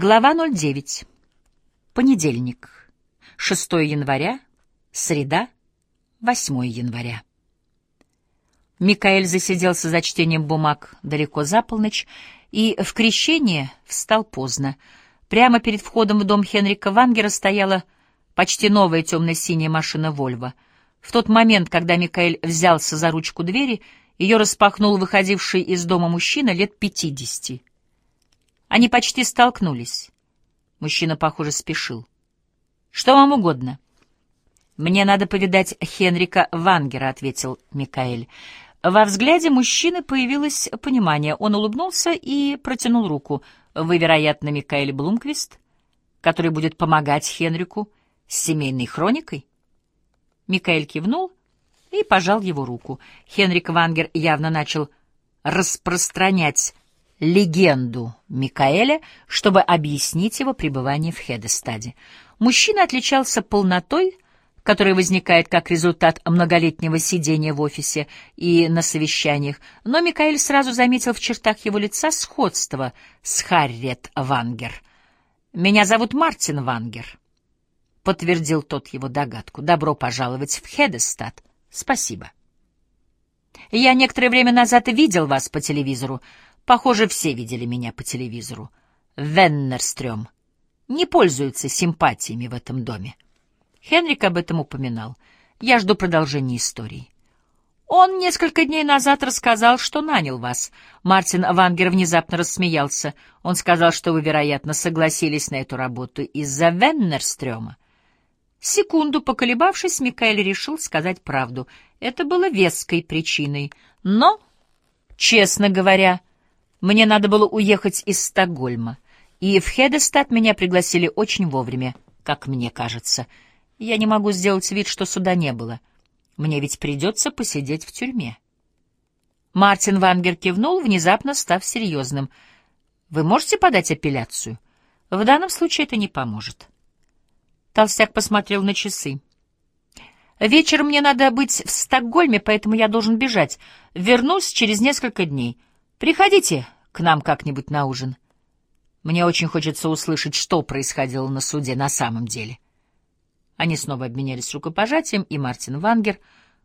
Глава 09. Понедельник. 6 января. Среда. 8 января. Микаэль засиделся за чтением бумаг далеко за полночь и в крещение встал поздно. Прямо перед входом в дом Хенрика Вангера стояла почти новая темно-синяя машина «Вольво». В тот момент, когда Микаэль взялся за ручку двери, ее распахнул выходивший из дома мужчина лет пятидесяти. Они почти столкнулись. Мужчина, похоже, спешил. «Что вам угодно?» «Мне надо повидать Хенрика Вангера», — ответил Микаэль. Во взгляде мужчины появилось понимание. Он улыбнулся и протянул руку. «Вы, вероятно, Микаэль Блумквист, который будет помогать Хенрику с семейной хроникой?» Микаэль кивнул и пожал его руку. Хенрик Вангер явно начал распространять легенду Микаэля, чтобы объяснить его пребывание в Хедестаде. Мужчина отличался полнотой, которая возникает как результат многолетнего сидения в офисе и на совещаниях, но Микаэль сразу заметил в чертах его лица сходство с Харриет Вангер. «Меня зовут Мартин Вангер», — подтвердил тот его догадку. «Добро пожаловать в Хедестад. Спасибо». «Я некоторое время назад видел вас по телевизору. Похоже, все видели меня по телевизору. Веннерстрём не пользуется симпатиями в этом доме. Хенрик об этом упоминал. Я жду продолжения истории. Он несколько дней назад рассказал, что нанял вас. Мартин Вангер внезапно рассмеялся. Он сказал, что вы, вероятно, согласились на эту работу из-за Веннерстрёма. Секунду поколебавшись, Микаэль решил сказать правду. Это было веской причиной. Но, честно говоря, мне надо было уехать из Стокгольма, и в Хедестад меня пригласили очень вовремя, как мне кажется. Я не могу сделать вид, что суда не было. Мне ведь придется посидеть в тюрьме. Мартин Вангер кивнул, внезапно став серьезным. «Вы можете подать апелляцию? В данном случае это не поможет». Толстяк посмотрел на часы. «Вечером мне надо быть в Стокгольме, поэтому я должен бежать. Вернусь через несколько дней». Приходите к нам как-нибудь на ужин. Мне очень хочется услышать, что происходило на суде на самом деле. Они снова обменялись рукопожатием, и Мартин Вангер,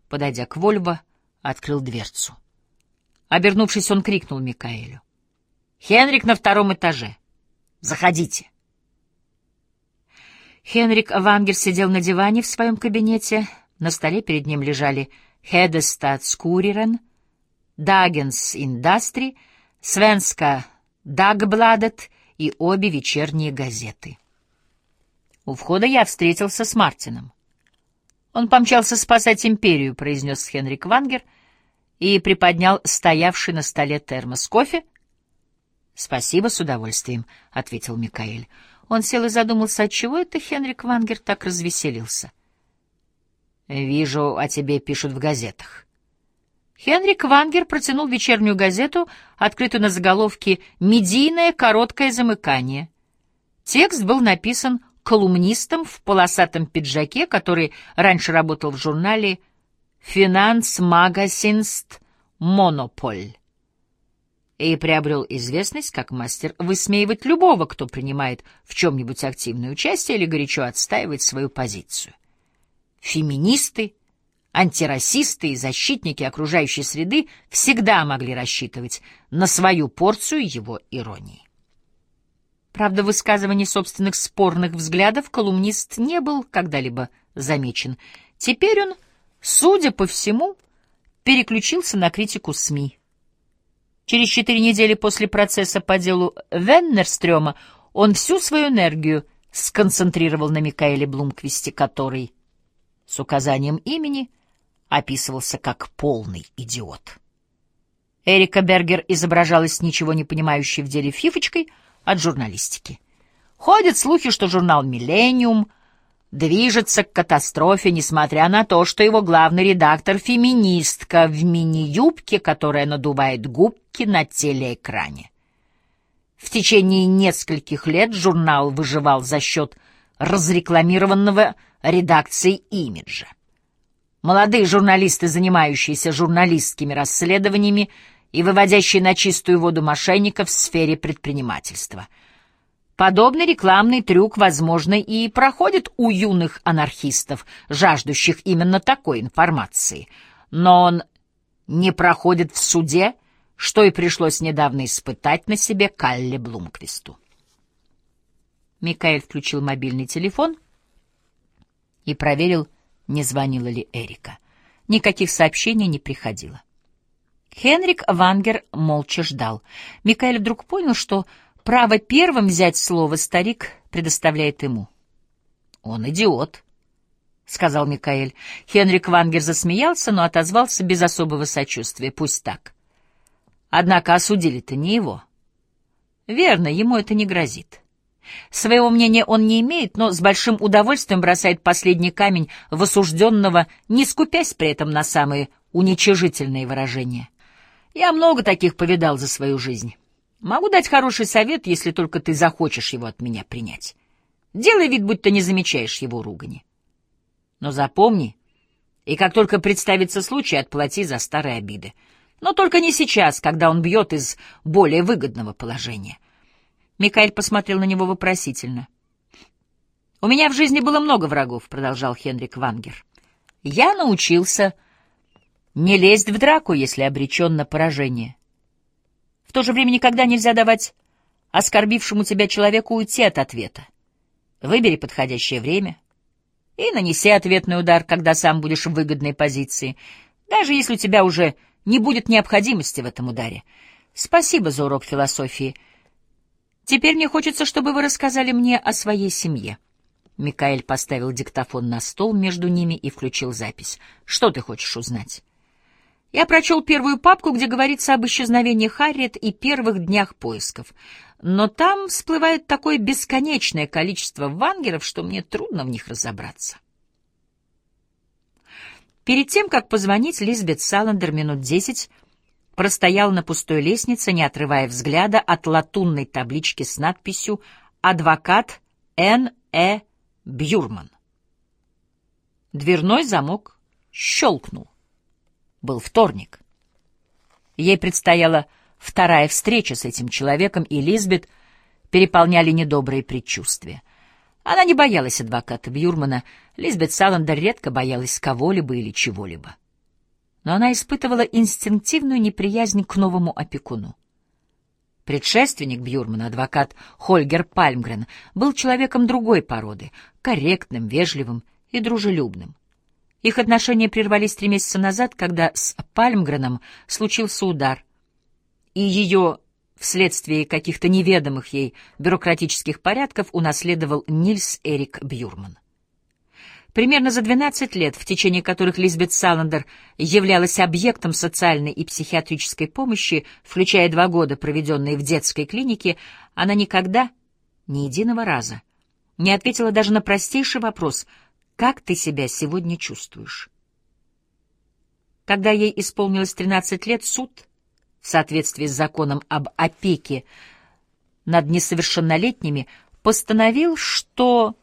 подойдя к Вольво, открыл дверцу. Обернувшись, он крикнул Микаэлю. «Хенрик на втором этаже. Заходите». Хенрик Вангер сидел на диване в своем кабинете. На столе перед ним лежали Хедестад Скурирен — Дагенс Индастри, Свенска Дагбладет и обе вечерние газеты. У входа я встретился с Мартином. Он помчался спасать империю, произнес Хенрик Вангер и приподнял стоявший на столе термос кофе. Спасибо, с удовольствием, ответил Микаэль. Он сел и задумался, отчего это Хенрик Вангер так развеселился. Вижу, о тебе пишут в газетах. Хенрик Вангер протянул вечернюю газету, открытую на заголовке «Медийное короткое замыкание». Текст был написан колумнистом в полосатом пиджаке, который раньше работал в журнале «Финанс Магазинст Монополь» и приобрел известность как мастер высмеивать любого, кто принимает в чем-нибудь активное участие или горячо отстаивает свою позицию. Феминисты, Антирасисты и защитники окружающей среды всегда могли рассчитывать на свою порцию его иронии. Правда, в высказывании собственных спорных взглядов колумнист не был когда-либо замечен. Теперь он, судя по всему, переключился на критику СМИ. Через четыре недели после процесса по делу Веннерстрёма он всю свою энергию сконцентрировал на Микаэле Блумквисте, который, с указанием имени, — описывался как полный идиот. Эрика Бергер изображалась ничего не понимающей в деле фифочкой от журналистики. Ходят слухи, что журнал «Миллениум» движется к катастрофе, несмотря на то, что его главный редактор — феминистка в мини-юбке, которая надувает губки на телеэкране. В течение нескольких лет журнал выживал за счет разрекламированного редакцией имиджа. Молодые журналисты, занимающиеся журналистскими расследованиями и выводящие на чистую воду мошенников в сфере предпринимательства. Подобный рекламный трюк, возможно, и проходит у юных анархистов, жаждущих именно такой информации. Но он не проходит в суде, что и пришлось недавно испытать на себе Калле Блумквисту. Микаэль включил мобильный телефон и проверил, не звонила ли Эрика. Никаких сообщений не приходило. Хенрик Вангер молча ждал. Микаэль вдруг понял, что право первым взять слово старик предоставляет ему. «Он идиот», — сказал Микаэль. Хенрик Вангер засмеялся, но отозвался без особого сочувствия. «Пусть так. Однако осудили-то не его. Верно, ему это не грозит. Своего мнения он не имеет, но с большим удовольствием бросает последний камень в осужденного, не скупясь при этом на самые уничижительные выражения. Я много таких повидал за свою жизнь. Могу дать хороший совет, если только ты захочешь его от меня принять. Делай вид, будто не замечаешь его ругани. Но запомни, и как только представится случай, отплати за старые обиды. Но только не сейчас, когда он бьет из более выгодного положения. Микаэль посмотрел на него вопросительно. «У меня в жизни было много врагов», — продолжал Хенрик Вангер. «Я научился не лезть в драку, если обречен на поражение. В то же время никогда нельзя давать оскорбившему тебя человеку уйти от ответа. Выбери подходящее время и нанеси ответный удар, когда сам будешь в выгодной позиции, даже если у тебя уже не будет необходимости в этом ударе. Спасибо за урок философии. Теперь мне хочется, чтобы вы рассказали мне о своей семье. Микаэль поставил диктофон на стол между ними и включил запись. Что ты хочешь узнать? Я прочел первую папку, где говорится об исчезновении Харриет и первых днях поисков. Но там всплывает такое бесконечное количество вангеров, что мне трудно в них разобраться. Перед тем, как позвонить, Лизбет Саландер минут десять простоял на пустой лестнице, не отрывая взгляда от латунной таблички с надписью «Адвокат Н. Э. Бюрман». Дверной замок щелкнул. Был вторник. Ей предстояла вторая встреча с этим человеком, и Лизбет переполняли недобрые предчувствия. Она не боялась адвоката Бьюрмана, Лизбет Саландер редко боялась кого-либо или чего-либо. Но она испытывала инстинктивную неприязнь к новому опекуну. Предшественник Бьюрмана, адвокат Хольгер Пальмгрен, был человеком другой породы, корректным, вежливым и дружелюбным. Их отношения прервались три месяца назад, когда с Пальмгреном случился удар, и ее вследствие каких-то неведомых ей бюрократических порядков унаследовал Нильс Эрик Бюрман. Примерно за 12 лет, в течение которых Лизбет Саландер являлась объектом социальной и психиатрической помощи, включая два года, проведенные в детской клинике, она никогда, ни единого раза, не ответила даже на простейший вопрос — как ты себя сегодня чувствуешь? Когда ей исполнилось 13 лет, суд, в соответствии с законом об опеке над несовершеннолетними, постановил, что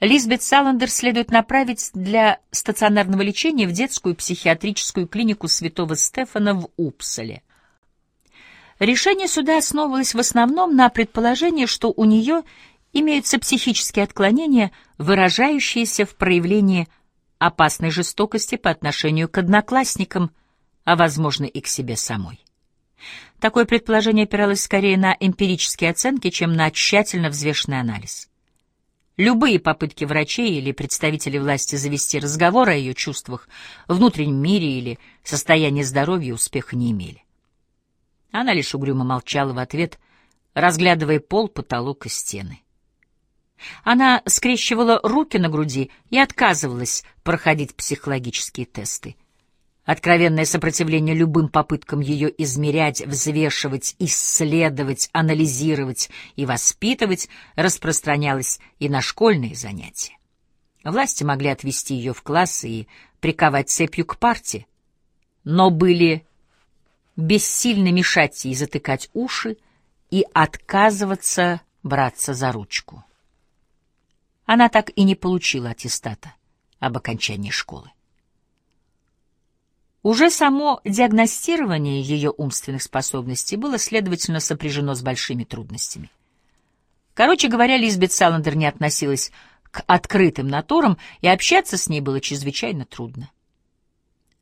Лизбет Саландер следует направить для стационарного лечения в детскую психиатрическую клинику Святого Стефана в Упсале. Решение суда основывалось в основном на предположении, что у нее имеются психические отклонения, выражающиеся в проявлении опасной жестокости по отношению к одноклассникам, а, возможно, и к себе самой. Такое предположение опиралось скорее на эмпирические оценки, чем на тщательно взвешенный анализ. Любые попытки врачей или представителей власти завести разговор о ее чувствах, внутреннем мире или состоянии здоровья успеха не имели. Она лишь угрюмо молчала в ответ, разглядывая пол, потолок и стены. Она скрещивала руки на груди и отказывалась проходить психологические тесты. Откровенное сопротивление любым попыткам ее измерять, взвешивать, исследовать, анализировать и воспитывать распространялось и на школьные занятия. Власти могли отвести ее в класс и приковать цепью к парте, но были бессильно мешать ей затыкать уши и отказываться браться за ручку она так и не получила аттестата об окончании школы. Уже само диагностирование ее умственных способностей было, следовательно, сопряжено с большими трудностями. Короче говоря, Лизбет Саландер не относилась к открытым натурам, и общаться с ней было чрезвычайно трудно.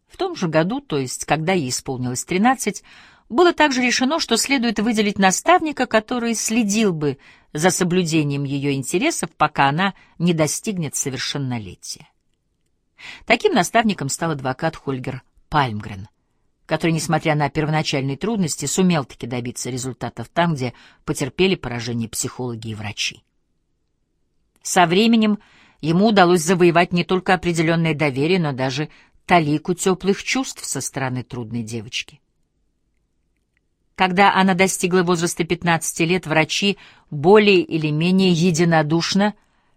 В том же году, то есть когда ей исполнилось 13, было также решено, что следует выделить наставника, который следил бы за соблюдением ее интересов, пока она не достигнет совершеннолетия. Таким наставником стал адвокат Хольгер Пальмгрен, который, несмотря на первоначальные трудности, сумел таки добиться результатов там, где потерпели поражение психологи и врачи. Со временем ему удалось завоевать не только определенное доверие, но даже талику теплых чувств со стороны трудной девочки. Когда она достигла возраста 15 лет, врачи более или менее единодушно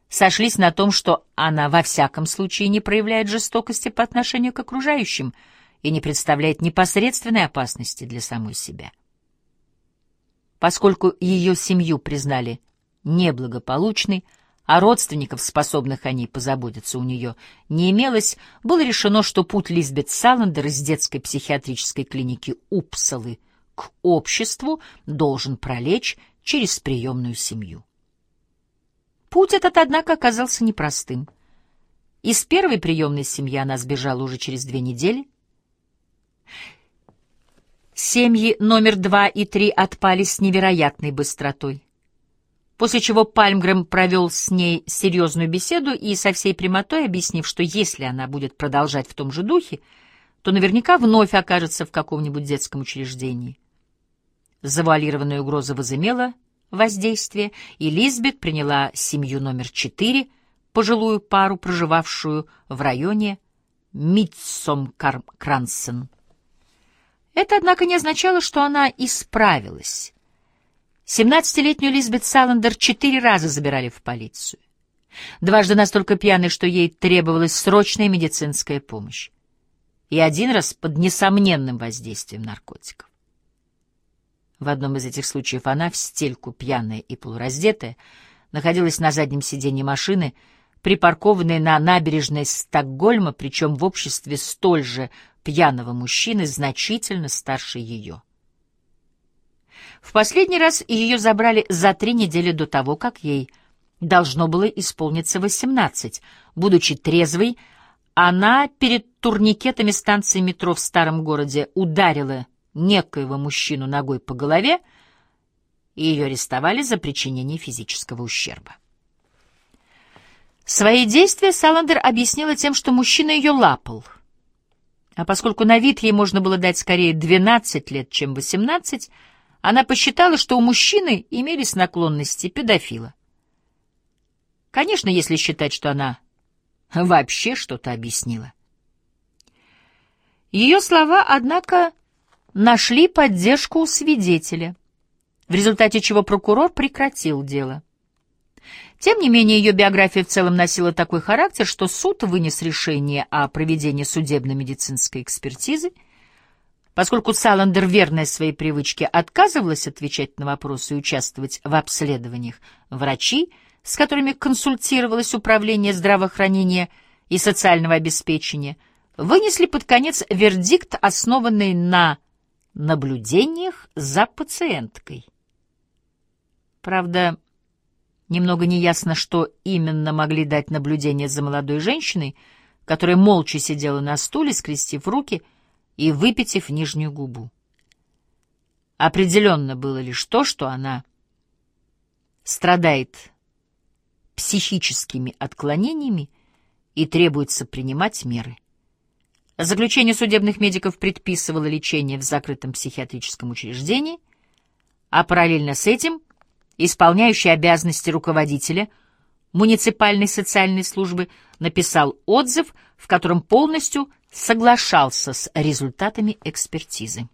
сошлись на том, что она во всяком случае не проявляет жестокости по отношению к окружающим и не представляет непосредственной опасности для самой себя. Поскольку ее семью признали неблагополучной, а родственников, способных о ней позаботиться, у нее не имелось, было решено, что путь Лизбет Саландер из детской психиатрической клиники Упсалы к обществу должен пролечь через приемную семью. Путь этот, однако, оказался непростым. Из первой приемной семьи она сбежала уже через две недели. Семьи номер два и три отпали с невероятной быстротой после чего Пальмгрэм провел с ней серьезную беседу и со всей прямотой объяснив, что если она будет продолжать в том же духе, то наверняка вновь окажется в каком-нибудь детском учреждении. Завуалированная угроза возымела воздействие, и Лизбет приняла семью номер четыре, пожилую пару, проживавшую в районе Митсомкрансен. Это, однако, не означало, что она исправилась. Семнадцатилетнюю Лизбет Саландер четыре раза забирали в полицию. Дважды настолько пьяной, что ей требовалась срочная медицинская помощь. И один раз под несомненным воздействием наркотиков. В одном из этих случаев она, в стельку пьяная и полураздетая, находилась на заднем сиденье машины, припаркованной на набережной Стокгольма, причем в обществе столь же пьяного мужчины, значительно старше ее. В последний раз ее забрали за три недели до того, как ей должно было исполниться восемнадцать. Будучи трезвой, она перед турникетами станции метро в старом городе ударила некоего мужчину ногой по голове, и ее арестовали за причинение физического ущерба. Свои действия Саландер объяснила тем, что мужчина ее лапал. А поскольку на вид ей можно было дать скорее 12 лет, чем 18, она посчитала, что у мужчины имелись наклонности педофила. Конечно, если считать, что она вообще что-то объяснила. Ее слова, однако, нашли поддержку у свидетеля, в результате чего прокурор прекратил дело. Тем не менее, ее биография в целом носила такой характер, что суд вынес решение о проведении судебно-медицинской экспертизы — Поскольку Саландер, верная своей привычке, отказывалась отвечать на вопросы и участвовать в обследованиях, врачи, с которыми консультировалось Управление здравоохранения и социального обеспечения, вынесли под конец вердикт, основанный на наблюдениях за пациенткой. Правда, немного неясно, что именно могли дать наблюдения за молодой женщиной, которая молча сидела на стуле, скрестив руки — и выпитив нижнюю губу. Определенно было лишь то, что она страдает психическими отклонениями и требуется принимать меры. Заключение судебных медиков предписывало лечение в закрытом психиатрическом учреждении, а параллельно с этим исполняющий обязанности руководителя муниципальной социальной службы написал отзыв, в котором полностью соглашался с результатами экспертизы.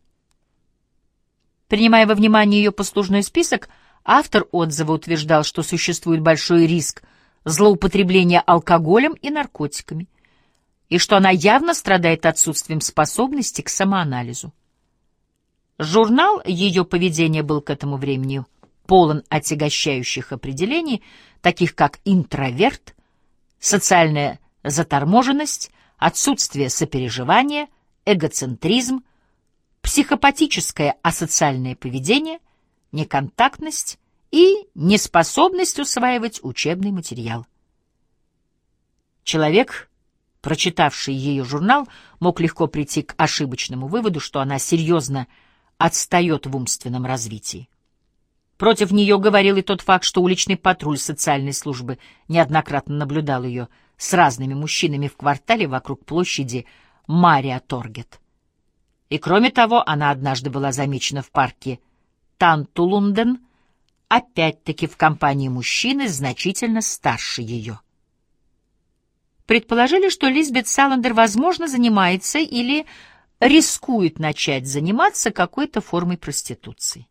Принимая во внимание ее послужной список, автор отзыва утверждал, что существует большой риск злоупотребления алкоголем и наркотиками, и что она явно страдает отсутствием способности к самоанализу. Журнал ее поведения был к этому времени полон отягощающих определений, таких как интроверт, социальная заторможенность, отсутствие сопереживания, эгоцентризм, психопатическое асоциальное поведение, неконтактность и неспособность усваивать учебный материал. Человек, прочитавший ее журнал, мог легко прийти к ошибочному выводу, что она серьезно отстает в умственном развитии. Против нее говорил и тот факт, что уличный патруль социальной службы неоднократно наблюдал ее с разными мужчинами в квартале вокруг площади Мария Торгет. И кроме того, она однажды была замечена в парке Тантулунден, опять-таки в компании мужчины значительно старше ее. Предположили, что Лизбет Саландер, возможно, занимается или рискует начать заниматься какой-то формой проституции.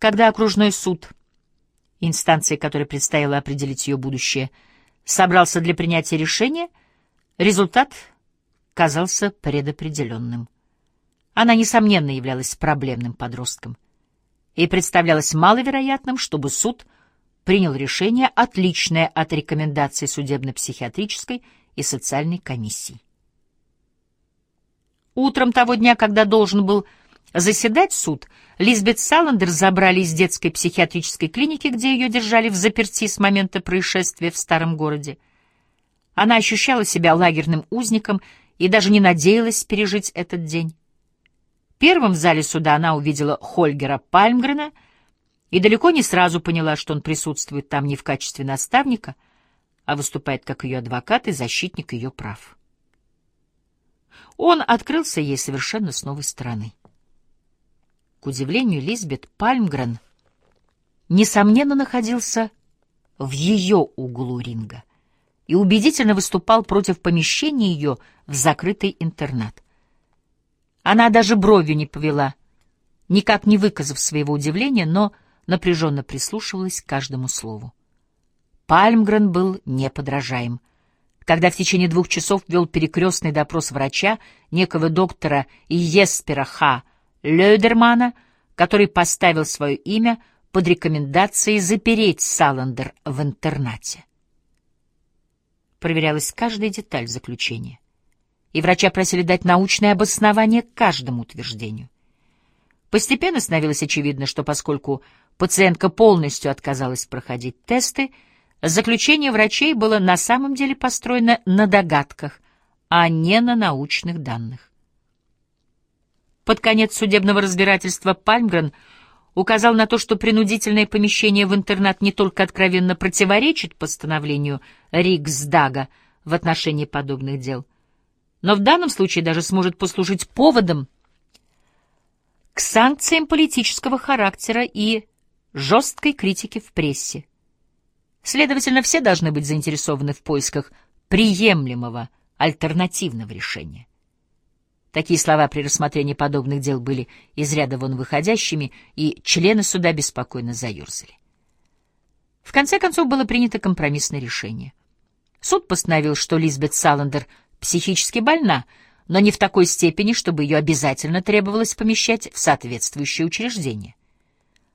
Когда окружной суд, инстанции которой предстояло определить ее будущее, собрался для принятия решения, результат казался предопределенным. Она, несомненно, являлась проблемным подростком, и представлялось маловероятным, чтобы суд принял решение, отличное от рекомендаций судебно-психиатрической и социальной комиссии. Утром того дня, когда должен был заседать суд, Лизбет Саландер забрали из детской психиатрической клиники, где ее держали в заперти с момента происшествия в старом городе. Она ощущала себя лагерным узником и даже не надеялась пережить этот день. Первым в зале суда она увидела Хольгера Пальмгрена и далеко не сразу поняла, что он присутствует там не в качестве наставника, а выступает как ее адвокат и защитник ее прав. Он открылся ей совершенно с новой стороны. К удивлению Лизбет Пальмгрен, несомненно, находился в ее углу ринга и убедительно выступал против помещения ее в закрытый интернат. Она даже бровью не повела, никак не выказав своего удивления, но напряженно прислушивалась к каждому слову. Пальмгрен был неподражаем. Когда в течение двух часов вел перекрестный допрос врача, некого доктора Еспера Ха Лёдермана, который поставил свое имя под рекомендацией запереть Саландер в интернате. Проверялась каждая деталь заключения, и врача просили дать научное обоснование каждому утверждению. Постепенно становилось очевидно, что поскольку пациентка полностью отказалась проходить тесты, заключение врачей было на самом деле построено на догадках, а не на научных данных. Под конец судебного разбирательства Пальмгрен указал на то, что принудительное помещение в интернат не только откровенно противоречит постановлению Риксдага в отношении подобных дел, но в данном случае даже сможет послужить поводом к санкциям политического характера и жесткой критике в прессе. Следовательно, все должны быть заинтересованы в поисках приемлемого альтернативного решения. Такие слова при рассмотрении подобных дел были из ряда вон выходящими, и члены суда беспокойно заерзали. В конце концов было принято компромиссное решение. Суд постановил, что Лизбет Саландер психически больна, но не в такой степени, чтобы ее обязательно требовалось помещать в соответствующее учреждение.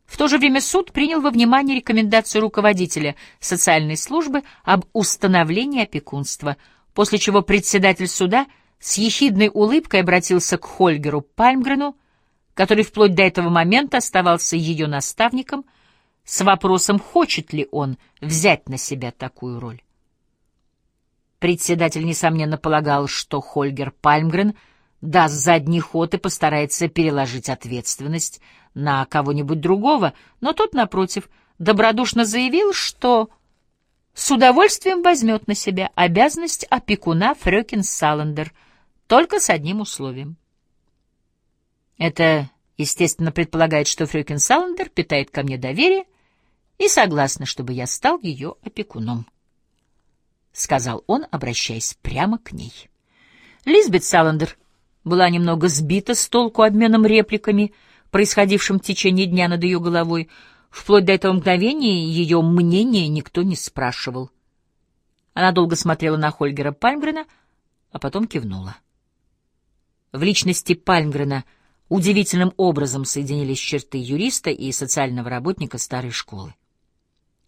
В то же время суд принял во внимание рекомендацию руководителя социальной службы об установлении опекунства, после чего председатель суда — с ехидной улыбкой обратился к Хольгеру Пальмгрену, который вплоть до этого момента оставался ее наставником, с вопросом, хочет ли он взять на себя такую роль. Председатель, несомненно, полагал, что Хольгер Пальмгрен даст задний ход и постарается переложить ответственность на кого-нибудь другого, но тот, напротив, добродушно заявил, что с удовольствием возьмет на себя обязанность опекуна Фрёкин Саландер — только с одним условием. Это, естественно, предполагает, что Фрёкин Саландер питает ко мне доверие и согласна, чтобы я стал ее опекуном, — сказал он, обращаясь прямо к ней. Лизбет Саландер была немного сбита с толку обменом репликами, происходившим в течение дня над ее головой. Вплоть до этого мгновения ее мнение никто не спрашивал. Она долго смотрела на Хольгера Пальмгрена, а потом кивнула. В личности Пальмгрена удивительным образом соединились черты юриста и социального работника старой школы.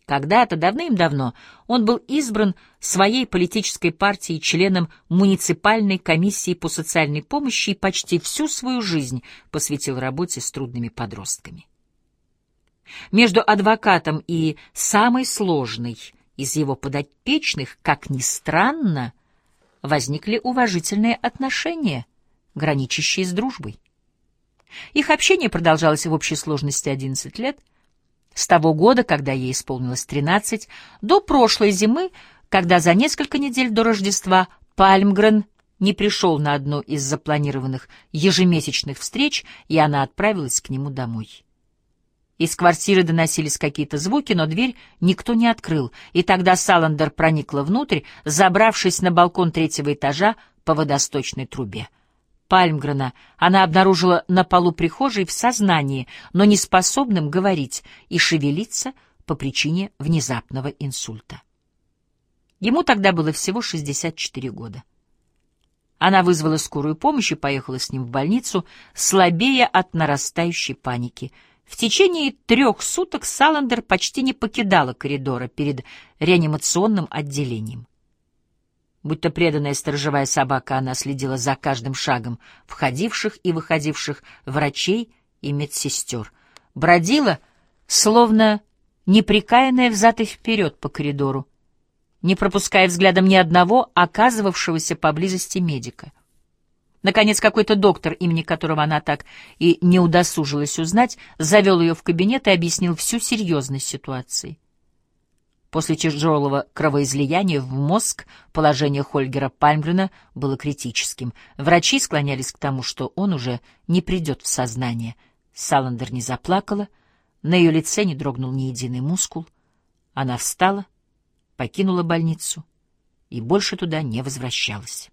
Когда-то, давным-давно, он был избран своей политической партией членом муниципальной комиссии по социальной помощи и почти всю свою жизнь посвятил работе с трудными подростками. Между адвокатом и самой сложной из его подопечных, как ни странно, возникли уважительные отношения, граничащие с дружбой. Их общение продолжалось в общей сложности 11 лет, с того года, когда ей исполнилось 13, до прошлой зимы, когда за несколько недель до Рождества Пальмгрен не пришел на одну из запланированных ежемесячных встреч, и она отправилась к нему домой. Из квартиры доносились какие-то звуки, но дверь никто не открыл, и тогда Саландер проникла внутрь, забравшись на балкон третьего этажа по водосточной трубе. Пальмгрена она обнаружила на полу прихожей в сознании, но не способным говорить и шевелиться по причине внезапного инсульта. Ему тогда было всего 64 года. Она вызвала скорую помощь и поехала с ним в больницу, слабея от нарастающей паники. В течение трех суток Саландер почти не покидала коридора перед реанимационным отделением. Будто преданная сторожевая собака, она следила за каждым шагом входивших и выходивших врачей и медсестер. Бродила, словно неприкаянная взад и вперед по коридору, не пропуская взглядом ни одного оказывавшегося поблизости медика. Наконец, какой-то доктор, имени которого она так и не удосужилась узнать, завел ее в кабинет и объяснил всю серьезность ситуации. После тяжелого кровоизлияния в мозг положение Хольгера Пальмгрена было критическим. Врачи склонялись к тому, что он уже не придет в сознание. Саландер не заплакала, на ее лице не дрогнул ни единый мускул. Она встала, покинула больницу и больше туда не возвращалась.